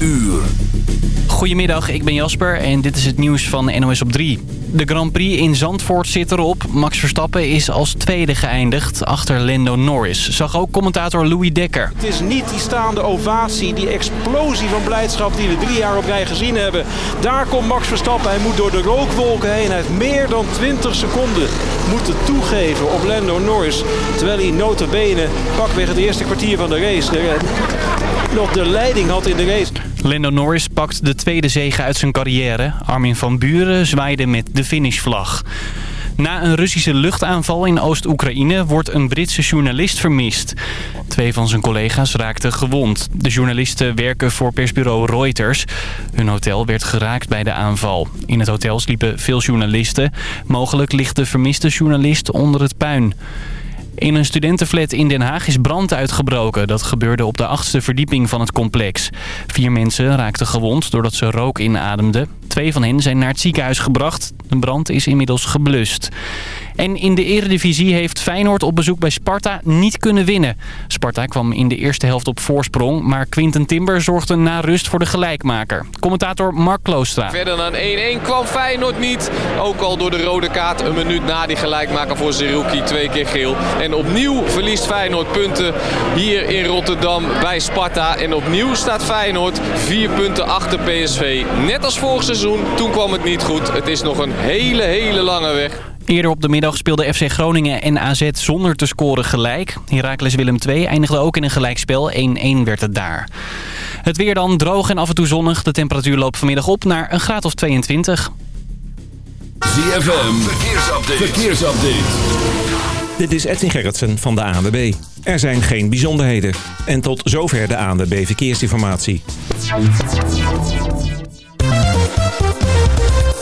uur. Goedemiddag, ik ben Jasper en dit is het nieuws van NOS op 3. De Grand Prix in Zandvoort zit erop. Max Verstappen is als tweede geëindigd achter Lando Norris. Zag ook commentator Louis Dekker. Het is niet die staande ovatie, die explosie van blijdschap die we drie jaar op rij gezien hebben. Daar komt Max Verstappen. Hij moet door de rookwolken heen. Hij heeft meer dan 20 seconden moeten toegeven op Lando Norris. Terwijl hij notabene pakweg het eerste kwartier van de race de, nog de leiding had in de race. Lando Norris pakt de tweede zege uit zijn carrière. Armin van Buren zwaaide met de finishvlag. Na een Russische luchtaanval in Oost-Oekraïne wordt een Britse journalist vermist. Twee van zijn collega's raakten gewond. De journalisten werken voor persbureau Reuters. Hun hotel werd geraakt bij de aanval. In het hotel sliepen veel journalisten. Mogelijk ligt de vermiste journalist onder het puin. In een studentenflat in Den Haag is brand uitgebroken. Dat gebeurde op de achtste verdieping van het complex. Vier mensen raakten gewond doordat ze rook inademden. Twee van hen zijn naar het ziekenhuis gebracht. De brand is inmiddels geblust. En in de eredivisie heeft Feyenoord op bezoek bij Sparta niet kunnen winnen. Sparta kwam in de eerste helft op voorsprong, maar Quinten Timber zorgde na rust voor de gelijkmaker. Commentator Mark Kloostra. Verder dan 1-1 kwam Feyenoord niet. Ook al door de rode kaart een minuut na die gelijkmaker voor Zerouki twee keer geel. En opnieuw verliest Feyenoord punten hier in Rotterdam bij Sparta. En opnieuw staat Feyenoord vier punten achter PSV. Net als vorig seizoen, toen kwam het niet goed. Het is nog een hele, hele lange weg. Eerder op de middag speelde FC Groningen en AZ zonder te scoren gelijk. Heracles Willem II eindigde ook in een gelijkspel. 1-1 werd het daar. Het weer dan droog en af en toe zonnig. De temperatuur loopt vanmiddag op naar een graad of 22. ZFM, verkeersupdate. verkeersupdate. Dit is Edwin Gerritsen van de ANWB. Er zijn geen bijzonderheden. En tot zover de ANWB Verkeersinformatie.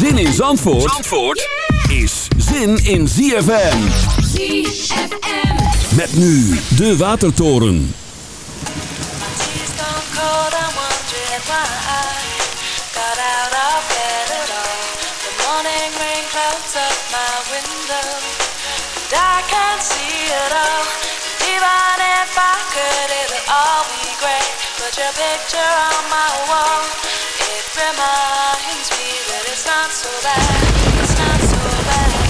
Zin in Zandvoort, Zandvoort is zin in ZFM. ZFM. Met nu de Watertoren. Picture on my wall. It reminds me that it's not so bad. It's not so bad.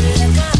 Dear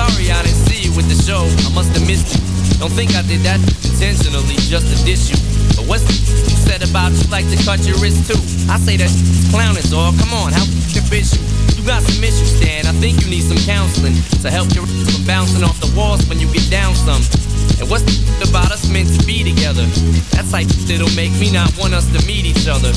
Sorry I didn't see you with the show. I must have missed you. Don't think I did that intentionally just to diss you. But what's you said about you like to cut your wrist too? I say that clown is all. Come on, how can bitch you? You got some issues, Stan. I think you need some counseling to help your from bouncing off the walls when you get down some. And what's the about us meant to be together? That's like that'll make me not want us to meet each other.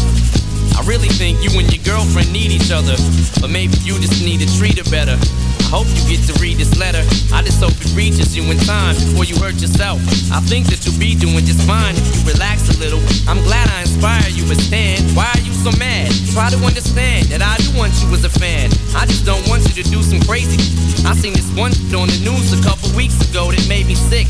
I really think you and your girlfriend need each other, but maybe you just need to treat her better. I hope you get to read this letter. I just hope it reaches you in time before you hurt yourself. I think that you'll be doing just fine if you relax a little. I'm glad I inspire you, but Stan, why are you so mad? Try to understand that I do want you as a fan. I just don't want you to do some crazy. I seen this one on the news a couple weeks ago that made me sick.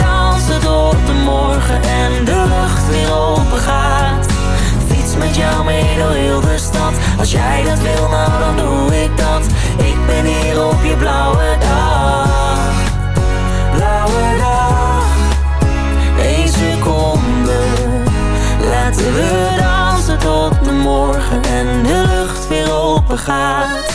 gaat.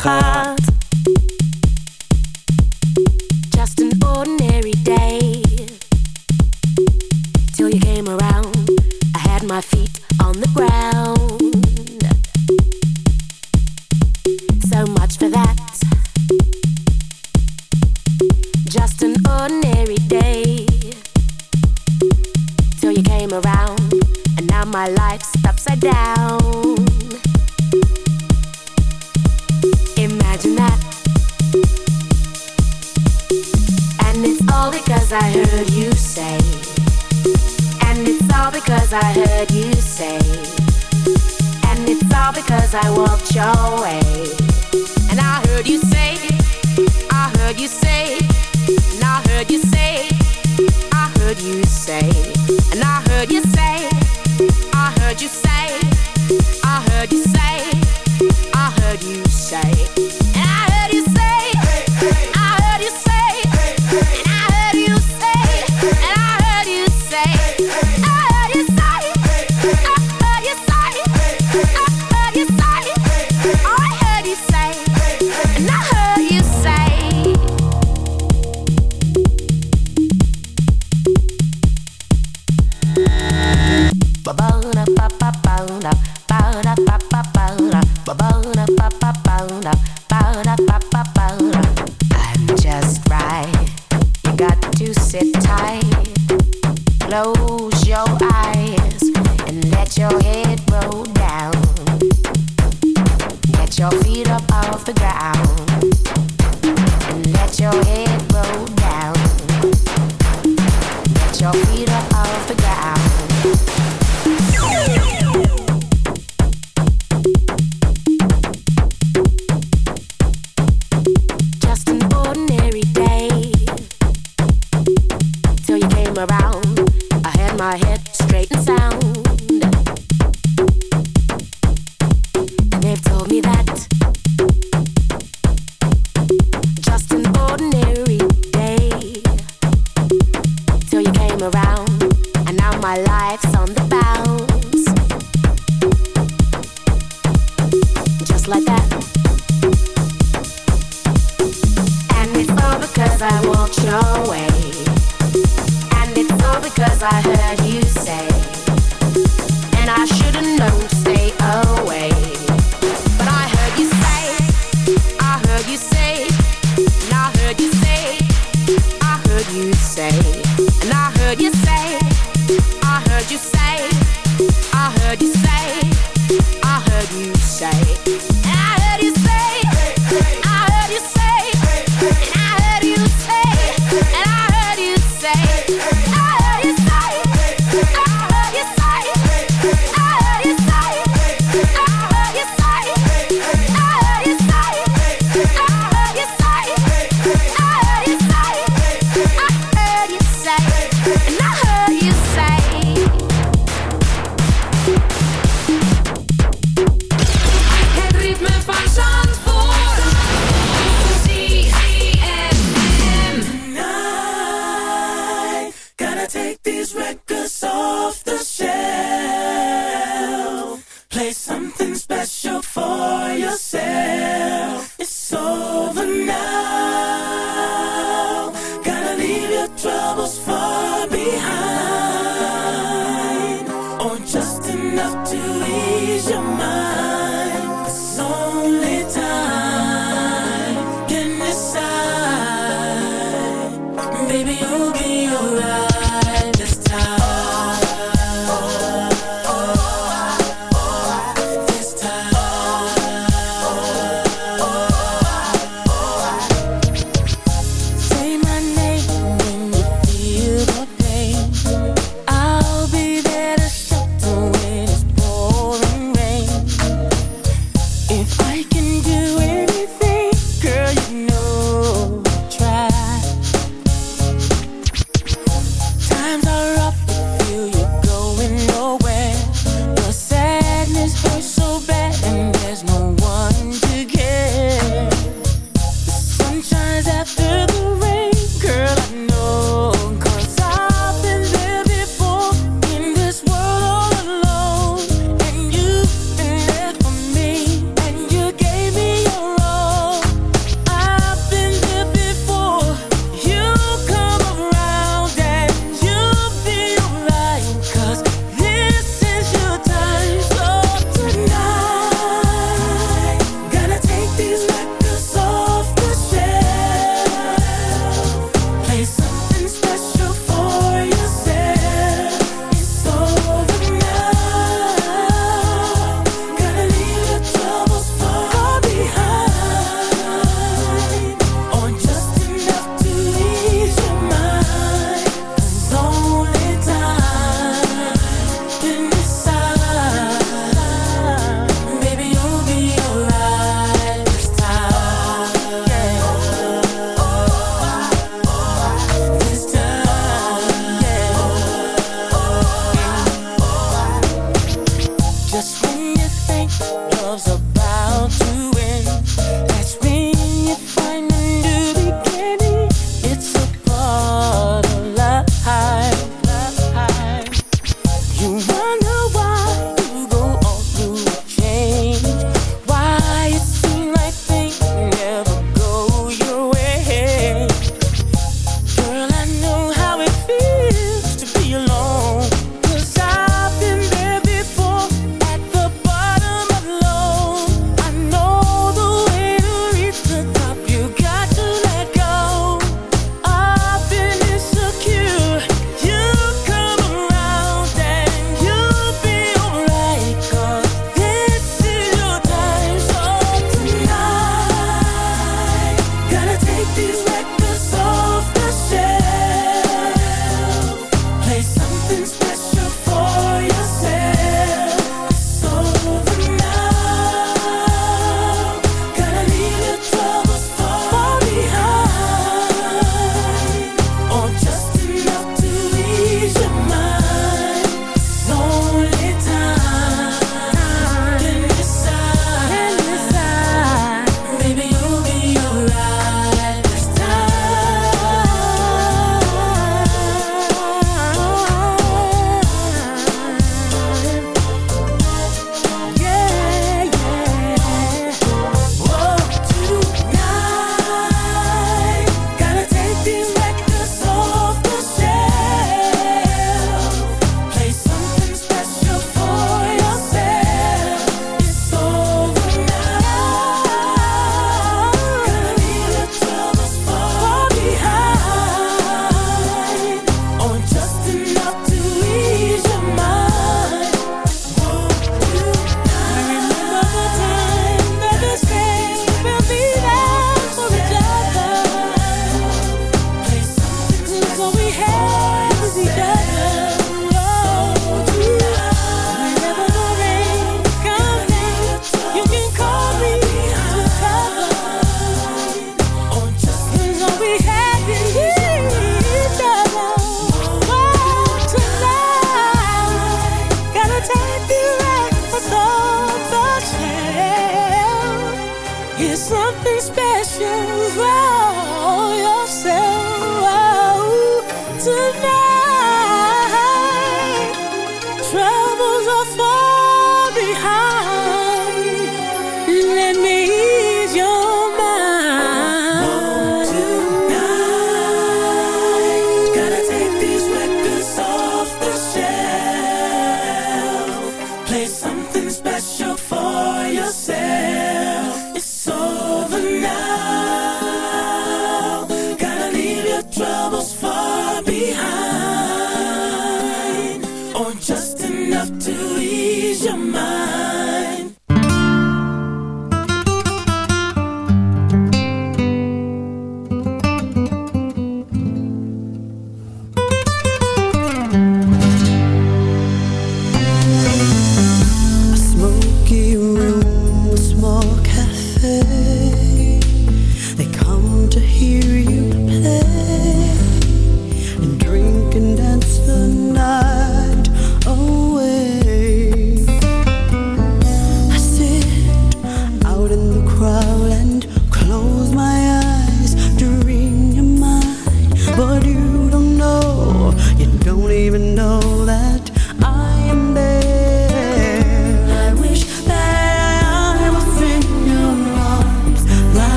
Gaat heard you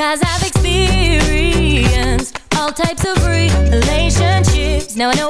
Cause I've experienced all types of relationships. Now I know